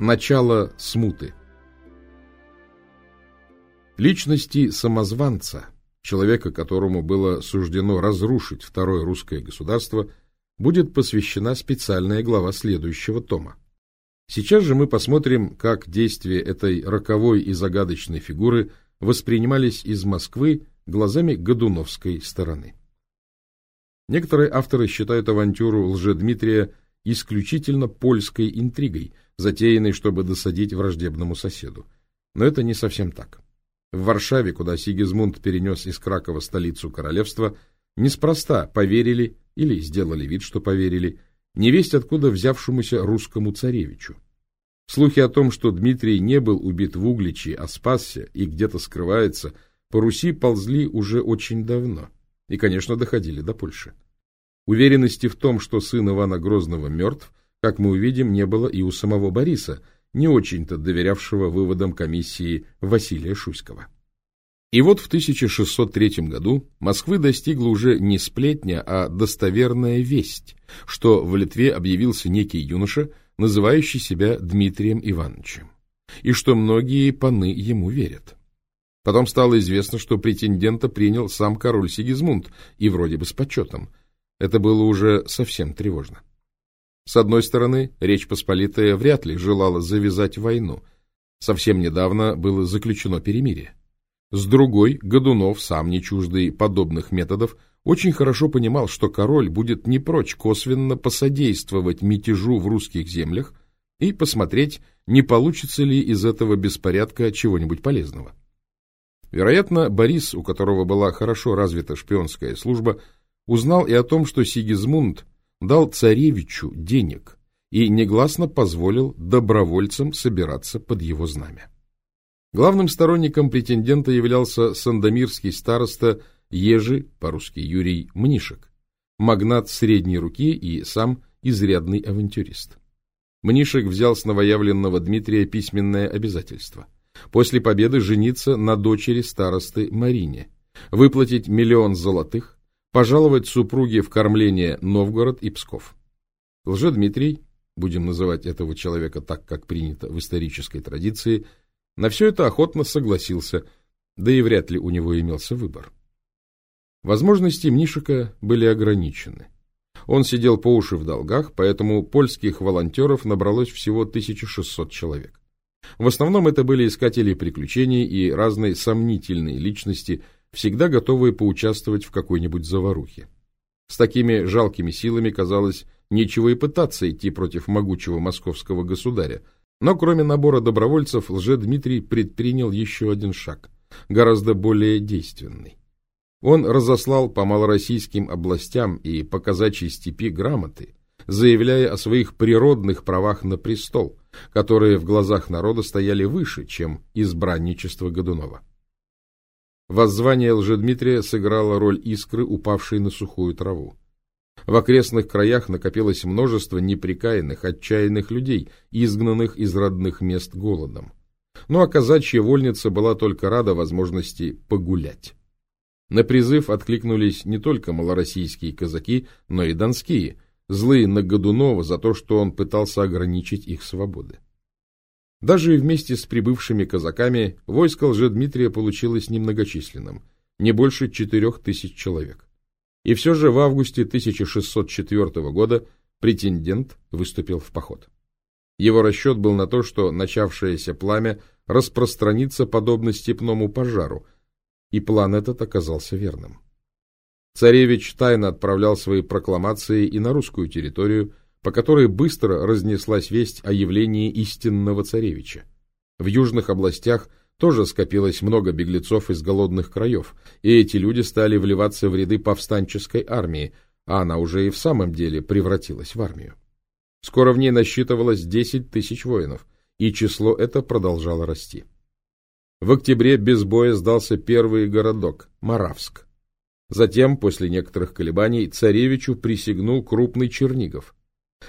Начало смуты. Личности самозванца, человека, которому было суждено разрушить второе русское государство, будет посвящена специальная глава следующего тома. Сейчас же мы посмотрим, как действия этой роковой и загадочной фигуры воспринимались из Москвы глазами Годуновской стороны. Некоторые авторы считают авантюру Лжедмитрия исключительно польской интригой, затеянной, чтобы досадить враждебному соседу. Но это не совсем так. В Варшаве, куда Сигизмунд перенес из Кракова столицу королевства, неспроста поверили или сделали вид, что поверили, невесть откуда взявшемуся русскому царевичу. Слухи о том, что Дмитрий не был убит в Угличе, а спасся и где-то скрывается, по Руси ползли уже очень давно и, конечно, доходили до Польши. Уверенности в том, что сын Ивана Грозного мертв, как мы увидим, не было и у самого Бориса, не очень-то доверявшего выводам комиссии Василия Шуйского. И вот в 1603 году Москвы достигла уже не сплетня, а достоверная весть, что в Литве объявился некий юноша, называющий себя Дмитрием Ивановичем, и что многие паны ему верят. Потом стало известно, что претендента принял сам король Сигизмунд, и вроде бы с почетом. Это было уже совсем тревожно. С одной стороны, Речь Посполитая вряд ли желала завязать войну. Совсем недавно было заключено перемирие. С другой, Годунов, сам не чуждый подобных методов, очень хорошо понимал, что король будет не прочь косвенно посодействовать мятежу в русских землях и посмотреть, не получится ли из этого беспорядка чего-нибудь полезного. Вероятно, Борис, у которого была хорошо развита шпионская служба, узнал и о том, что Сигизмунд дал царевичу денег и негласно позволил добровольцам собираться под его знамя. Главным сторонником претендента являлся сандомирский староста Ежи, по-русски Юрий Мнишек, магнат средней руки и сам изрядный авантюрист. Мнишек взял с новоявленного Дмитрия письменное обязательство. После победы жениться на дочери старосты Марине, выплатить миллион золотых, пожаловать супруге в кормление Новгород и Псков. Лжедмитрий, будем называть этого человека так, как принято в исторической традиции, на все это охотно согласился, да и вряд ли у него имелся выбор. Возможности Мнишика были ограничены. Он сидел по уши в долгах, поэтому польских волонтеров набралось всего 1600 человек. В основном это были искатели приключений и разные сомнительные личности – всегда готовые поучаствовать в какой-нибудь заварухе. С такими жалкими силами, казалось, нечего и пытаться идти против могучего московского государя, но кроме набора добровольцев Лже-Дмитрий предпринял еще один шаг, гораздо более действенный. Он разослал по малороссийским областям и по казачьей степи грамоты, заявляя о своих природных правах на престол, которые в глазах народа стояли выше, чем избранничество Годунова. Воззвание Лжедмитрия сыграло роль искры, упавшей на сухую траву. В окрестных краях накопилось множество неприкаянных, отчаянных людей, изгнанных из родных мест голодом. Ну а казачья вольница была только рада возможности погулять. На призыв откликнулись не только малороссийские казаки, но и донские, злые на Годунова за то, что он пытался ограничить их свободы. Даже вместе с прибывшими казаками войско Лжедмитрия получилось немногочисленным, не больше четырех тысяч человек. И все же в августе 1604 года претендент выступил в поход. Его расчет был на то, что начавшееся пламя распространится подобно степному пожару, и план этот оказался верным. Царевич тайно отправлял свои прокламации и на русскую территорию, по которой быстро разнеслась весть о явлении истинного царевича. В южных областях тоже скопилось много беглецов из голодных краев, и эти люди стали вливаться в ряды повстанческой армии, а она уже и в самом деле превратилась в армию. Скоро в ней насчитывалось 10 тысяч воинов, и число это продолжало расти. В октябре без боя сдался первый городок – Маравск. Затем, после некоторых колебаний, царевичу присягнул крупный Чернигов –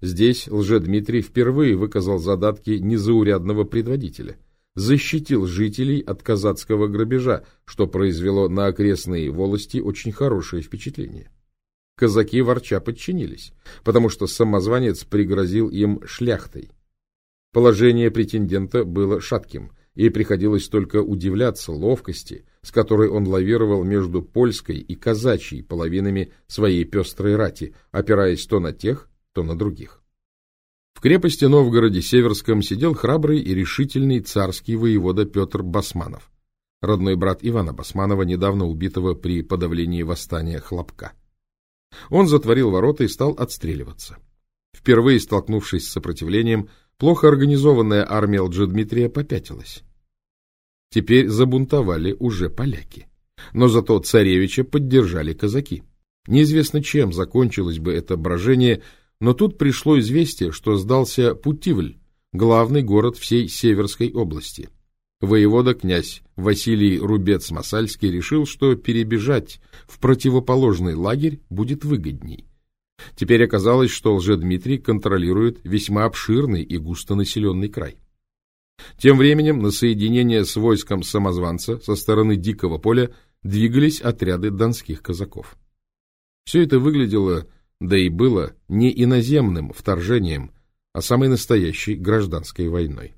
Здесь Лжедмитрий впервые выказал задатки незаурядного предводителя, защитил жителей от казацкого грабежа, что произвело на окрестные волости очень хорошее впечатление. Казаки ворча подчинились, потому что самозванец пригрозил им шляхтой. Положение претендента было шатким, и приходилось только удивляться ловкости, с которой он лавировал между польской и казачьей половинами своей пестрой рати, опираясь то на тех, то на других. В крепости Новгороде Северском сидел храбрый и решительный царский воевода Петр Басманов, родной брат Ивана Басманова, недавно убитого при подавлении восстания Хлопка. Он затворил ворота и стал отстреливаться. Впервые столкнувшись с сопротивлением, плохо организованная армия Лжедмитрия попятилась. Теперь забунтовали уже поляки. Но зато царевича поддержали казаки. Неизвестно, чем закончилось бы это брожение, но тут пришло известие, что сдался Путивль, главный город всей Северской области. Воевода-князь Василий Рубец-Масальский решил, что перебежать в противоположный лагерь будет выгодней. Теперь оказалось, что Лжедмитрий контролирует весьма обширный и густонаселенный край. Тем временем на соединение с войском самозванца со стороны Дикого поля двигались отряды донских казаков. Все это выглядело, да и было, не иноземным вторжением, а самой настоящей гражданской войной.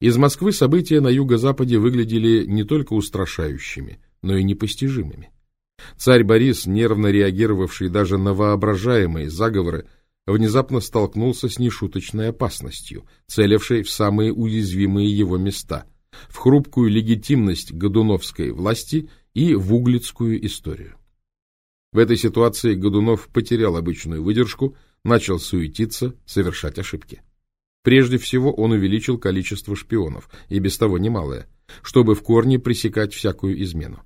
Из Москвы события на юго-западе выглядели не только устрашающими, но и непостижимыми. Царь Борис, нервно реагировавший даже на воображаемые заговоры, внезапно столкнулся с нешуточной опасностью, целившей в самые уязвимые его места, в хрупкую легитимность Годуновской власти и в углицкую историю. В этой ситуации Годунов потерял обычную выдержку, начал суетиться, совершать ошибки. Прежде всего он увеличил количество шпионов, и без того немалое, чтобы в корне пресекать всякую измену.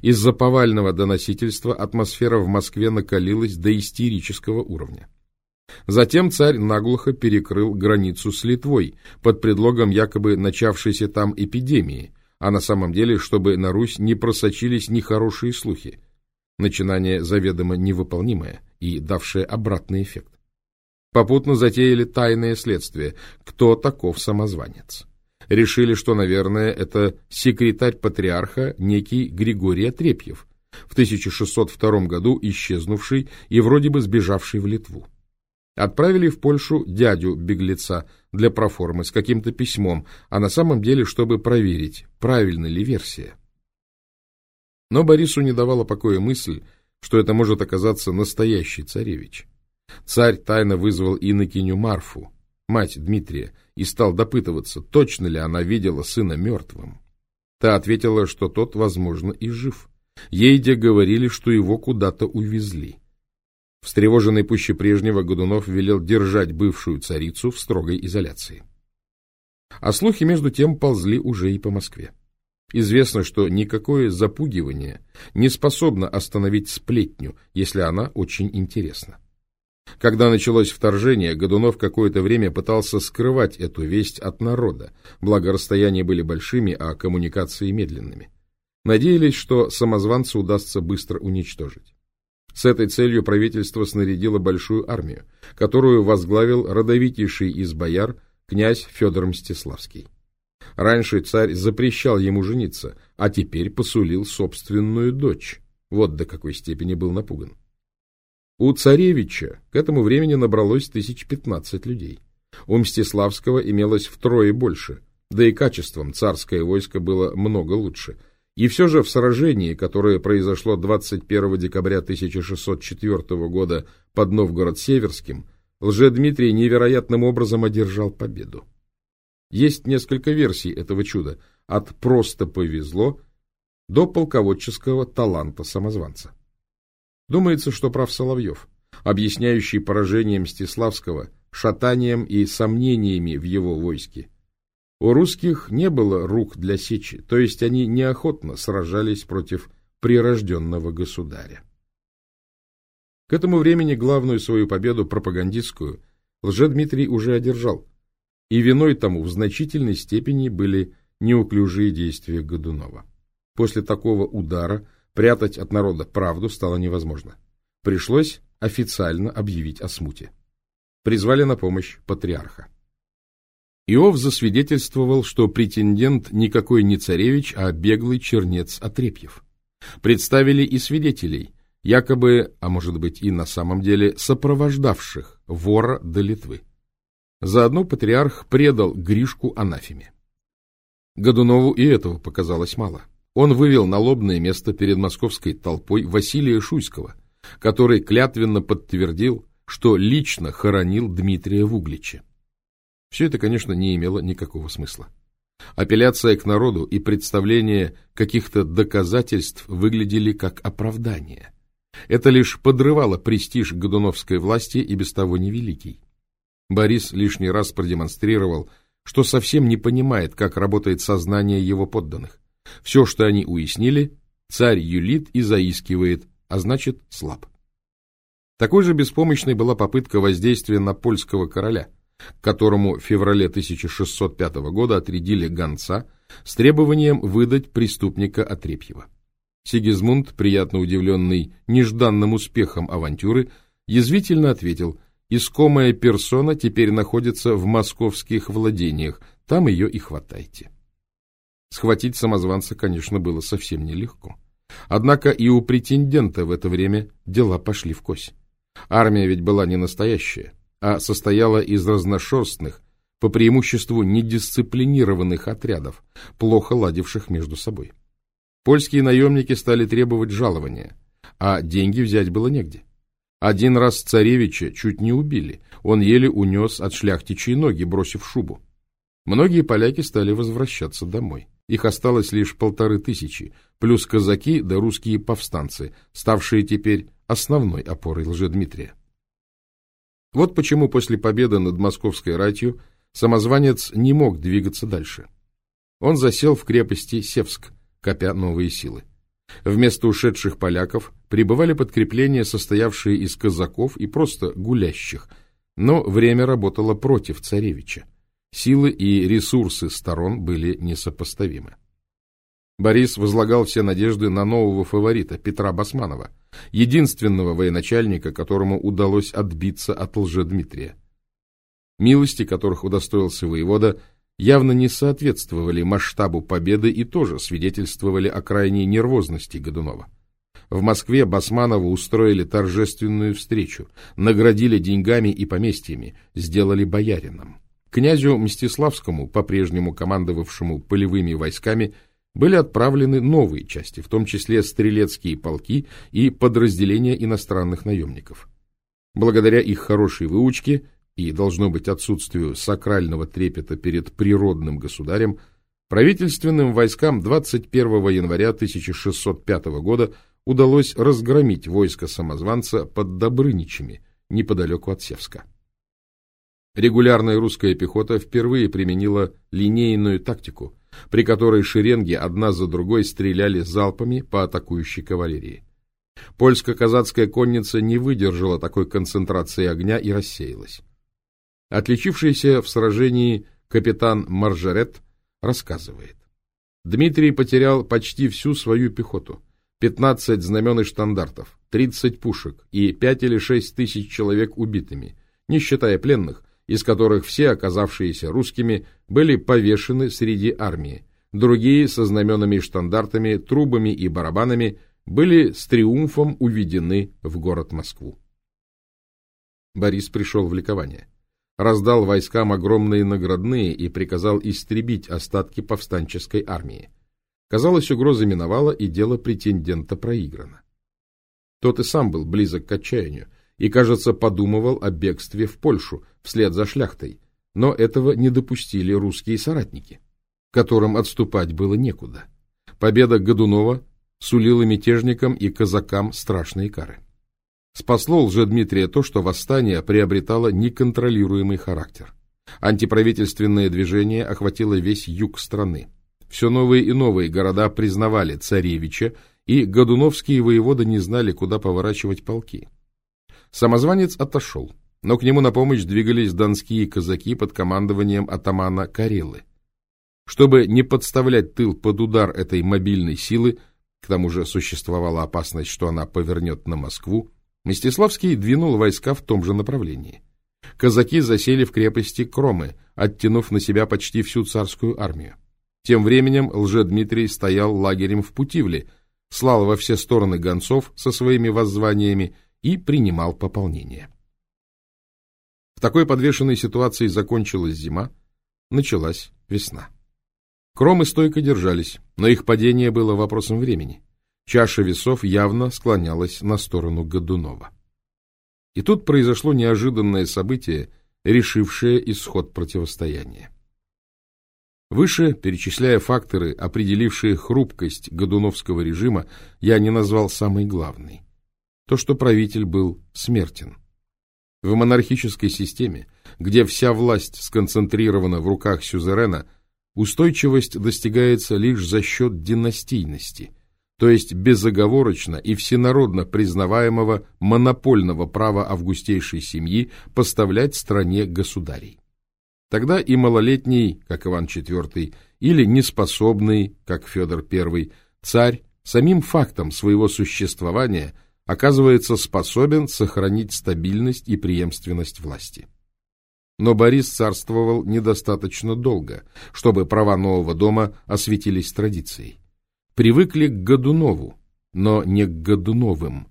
Из-за повального доносительства атмосфера в Москве накалилась до истерического уровня. Затем царь наглухо перекрыл границу с Литвой под предлогом якобы начавшейся там эпидемии, а на самом деле, чтобы на Русь не просочились нехорошие слухи. Начинание заведомо невыполнимое и давшее обратный эффект. Попутно затеяли тайное следствие, кто таков самозванец. Решили, что, наверное, это секретарь патриарха некий Григорий Отрепьев, в 1602 году исчезнувший и вроде бы сбежавший в Литву. Отправили в Польшу дядю-беглеца для проформы с каким-то письмом, а на самом деле, чтобы проверить, правильна ли версия. Но Борису не давала покоя мысль, что это может оказаться настоящий царевич. Царь тайно вызвал инокиню Марфу, мать Дмитрия, и стал допытываться, точно ли она видела сына мертвым. Та ответила, что тот, возможно, и жив. Ей де говорили, что его куда-то увезли. Встревоженный пуще прежнего, Годунов велел держать бывшую царицу в строгой изоляции. А слухи, между тем, ползли уже и по Москве. Известно, что никакое запугивание не способно остановить сплетню, если она очень интересна. Когда началось вторжение, Годунов какое-то время пытался скрывать эту весть от народа, благо расстояния были большими, а коммуникации медленными. Надеялись, что самозванца удастся быстро уничтожить. С этой целью правительство снарядило большую армию, которую возглавил родовитейший из бояр князь Федор Мстиславский. Раньше царь запрещал ему жениться, а теперь посулил собственную дочь. Вот до какой степени был напуган. У царевича к этому времени набралось тысяч пятнадцать людей. У Мстиславского имелось втрое больше, да и качеством царское войско было много лучше – и все же в сражении, которое произошло 21 декабря 1604 года под Новгород-Северским, Лжедмитрий невероятным образом одержал победу. Есть несколько версий этого чуда, от «просто повезло» до полководческого таланта самозванца. Думается, что прав Соловьев, объясняющий поражение Мстиславского шатанием и сомнениями в его войске, у русских не было рук для сечи, то есть они неохотно сражались против прирожденного государя. К этому времени главную свою победу пропагандистскую Лжедмитрий уже одержал, и виной тому в значительной степени были неуклюжие действия Годунова. После такого удара прятать от народа правду стало невозможно. Пришлось официально объявить о смуте. Призвали на помощь патриарха. Иов засвидетельствовал, что претендент никакой не царевич, а беглый чернец Отрепьев. Представили и свидетелей, якобы, а может быть и на самом деле, сопровождавших вора до Литвы. Заодно патриарх предал Гришку анафеме. Годунову и этого показалось мало. Он вывел на лобное место перед московской толпой Василия Шуйского, который клятвенно подтвердил, что лично хоронил Дмитрия в Угличе. Все это, конечно, не имело никакого смысла. Апелляция к народу и представление каких-то доказательств выглядели как оправдание. Это лишь подрывало престиж Годуновской власти и без того невеликий. Борис лишний раз продемонстрировал, что совсем не понимает, как работает сознание его подданных. Все, что они уяснили, царь юлит и заискивает, а значит слаб. Такой же беспомощной была попытка воздействия на польского короля, которому в феврале 1605 года отрядили гонца с требованием выдать преступника Отрепьева. Сигизмунд, приятно удивленный нежданным успехом авантюры, язвительно ответил, искомая персона теперь находится в московских владениях, там ее и хватайте. Схватить самозванца, конечно, было совсем нелегко. Однако и у претендента в это время дела пошли в кось. Армия ведь была не настоящая, а состояла из разношерстных, по преимуществу недисциплинированных отрядов, плохо ладивших между собой. Польские наемники стали требовать жалования, а деньги взять было негде. Один раз царевича чуть не убили, он еле унес от шляхтичьей ноги, бросив шубу. Многие поляки стали возвращаться домой. Их осталось лишь полторы тысячи, плюс казаки да русские повстанцы, ставшие теперь основной опорой Лжедмитрия. Вот почему после победы над московской ратью самозванец не мог двигаться дальше. Он засел в крепости Севск, копя новые силы. Вместо ушедших поляков прибывали подкрепления, состоявшие из казаков и просто гулящих, но время работало против царевича. Силы и ресурсы сторон были несопоставимы. Борис возлагал все надежды на нового фаворита Петра Басманова, единственного военачальника, которому удалось отбиться от лжедмитрия. Милости, которых удостоился воевода, явно не соответствовали масштабу победы и тоже свидетельствовали о крайней нервозности Годунова. В Москве Басманову устроили торжественную встречу, наградили деньгами и поместьями, сделали боярином. Князю Мстиславскому, по-прежнему командовавшему полевыми войсками, были отправлены новые части, в том числе стрелецкие полки и подразделения иностранных наемников. Благодаря их хорошей выучке и, должно быть, отсутствию сакрального трепета перед природным государем, правительственным войскам 21 января 1605 года удалось разгромить войско самозванца под Добрыничами, неподалеку от Севска. Регулярная русская пехота впервые применила линейную тактику, при которой шеренги одна за другой стреляли залпами по атакующей кавалерии. Польско-казацкая конница не выдержала такой концентрации огня и рассеялась. Отличившийся в сражении капитан Маржарет рассказывает. Дмитрий потерял почти всю свою пехоту, 15 знамен и штандартов, 30 пушек и 5 или 6 тысяч человек убитыми, не считая пленных, из которых все, оказавшиеся русскими, были повешены среди армии. Другие со знаменами и штандартами, трубами и барабанами были с триумфом уведены в город Москву. Борис пришел в ликование. Раздал войскам огромные наградные и приказал истребить остатки повстанческой армии. Казалось, угроза миновала, и дело претендента проиграно. Тот и сам был близок к отчаянию, и, кажется, подумывал о бегстве в Польшу вслед за шляхтой, но этого не допустили русские соратники, которым отступать было некуда. Победа Годунова сулила мятежникам и казакам страшные кары. Спасло Лжедмитрия то, что восстание приобретало неконтролируемый характер. Антиправительственное движение охватило весь юг страны. Все новые и новые города признавали царевича, и годуновские воеводы не знали, куда поворачивать полки. Самозванец отошел, но к нему на помощь двигались донские казаки под командованием атамана Карелы. Чтобы не подставлять тыл под удар этой мобильной силы, к тому же существовала опасность, что она повернет на Москву, Мстиславский двинул войска в том же направлении. Казаки засели в крепости Кромы, оттянув на себя почти всю царскую армию. Тем временем Лжедмитрий стоял лагерем в Путивле, слал во все стороны гонцов со своими воззваниями и принимал пополнение. такой подвешенной ситуации закончилась зима, началась весна. Кромы стойко держались, но их падение было вопросом времени. Чаша весов явно склонялась на сторону Годунова. И тут произошло неожиданное событие, решившее исход противостояния. Выше, перечисляя факторы, определившие хрупкость Годуновского режима, я не назвал самый главный. То, что правитель был смертен. В монархической системе, где вся власть сконцентрирована в руках сюзерена, устойчивость достигается лишь за счет династийности – то есть безоговорочно и всенародно признаваемого монопольного права августейшей семьи поставлять стране государей. Тогда и малолетний, как Иван IV, или неспособный, как Федор I, царь самим фактом своего существования оказывается способен сохранить стабильность и преемственность власти. Но Борис царствовал недостаточно долго, чтобы права нового дома осветились традицией привыкли к Годунову, но не к Годуновым.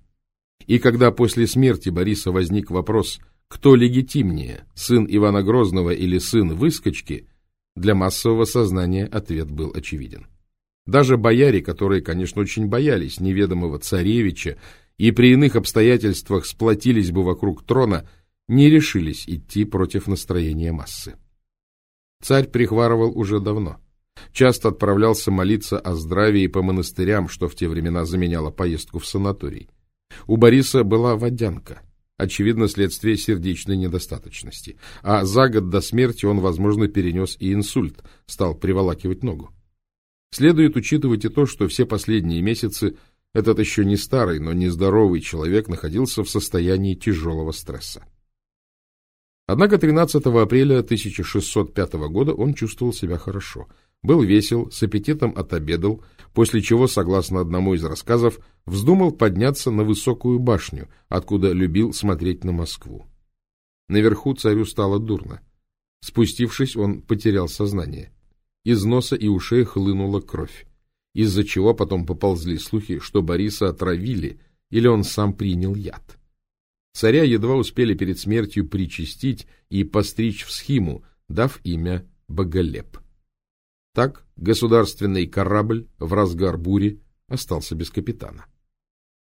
И когда после смерти Бориса возник вопрос, кто легитимнее, сын Ивана Грозного или сын Выскочки, для массового сознания ответ был очевиден. Даже бояре, которые, конечно, очень боялись неведомого царевича и при иных обстоятельствах сплотились бы вокруг трона, не решились идти против настроения массы. Царь прихварывал уже давно. Часто отправлялся молиться о здравии по монастырям, что в те времена заменяло поездку в санаторий. У Бориса была водянка, очевидно, следствие сердечной недостаточности, а за год до смерти он, возможно, перенес и инсульт, стал приволакивать ногу. Следует учитывать и то, что все последние месяцы этот еще не старый, но нездоровый человек находился в состоянии тяжелого стресса. Однако 13 апреля 1605 года он чувствовал себя хорошо – был весел, с аппетитом отобедал, после чего, согласно одному из рассказов, вздумал подняться на высокую башню, откуда любил смотреть на Москву. Наверху царю стало дурно. Спустившись, он потерял сознание. Из носа и ушей хлынула кровь, из-за чего потом поползли слухи, что Бориса отравили или он сам принял яд. Царя едва успели перед смертью причастить и постричь в схиму, дав имя Боголеп. Так государственный корабль в разгар бури остался без капитана.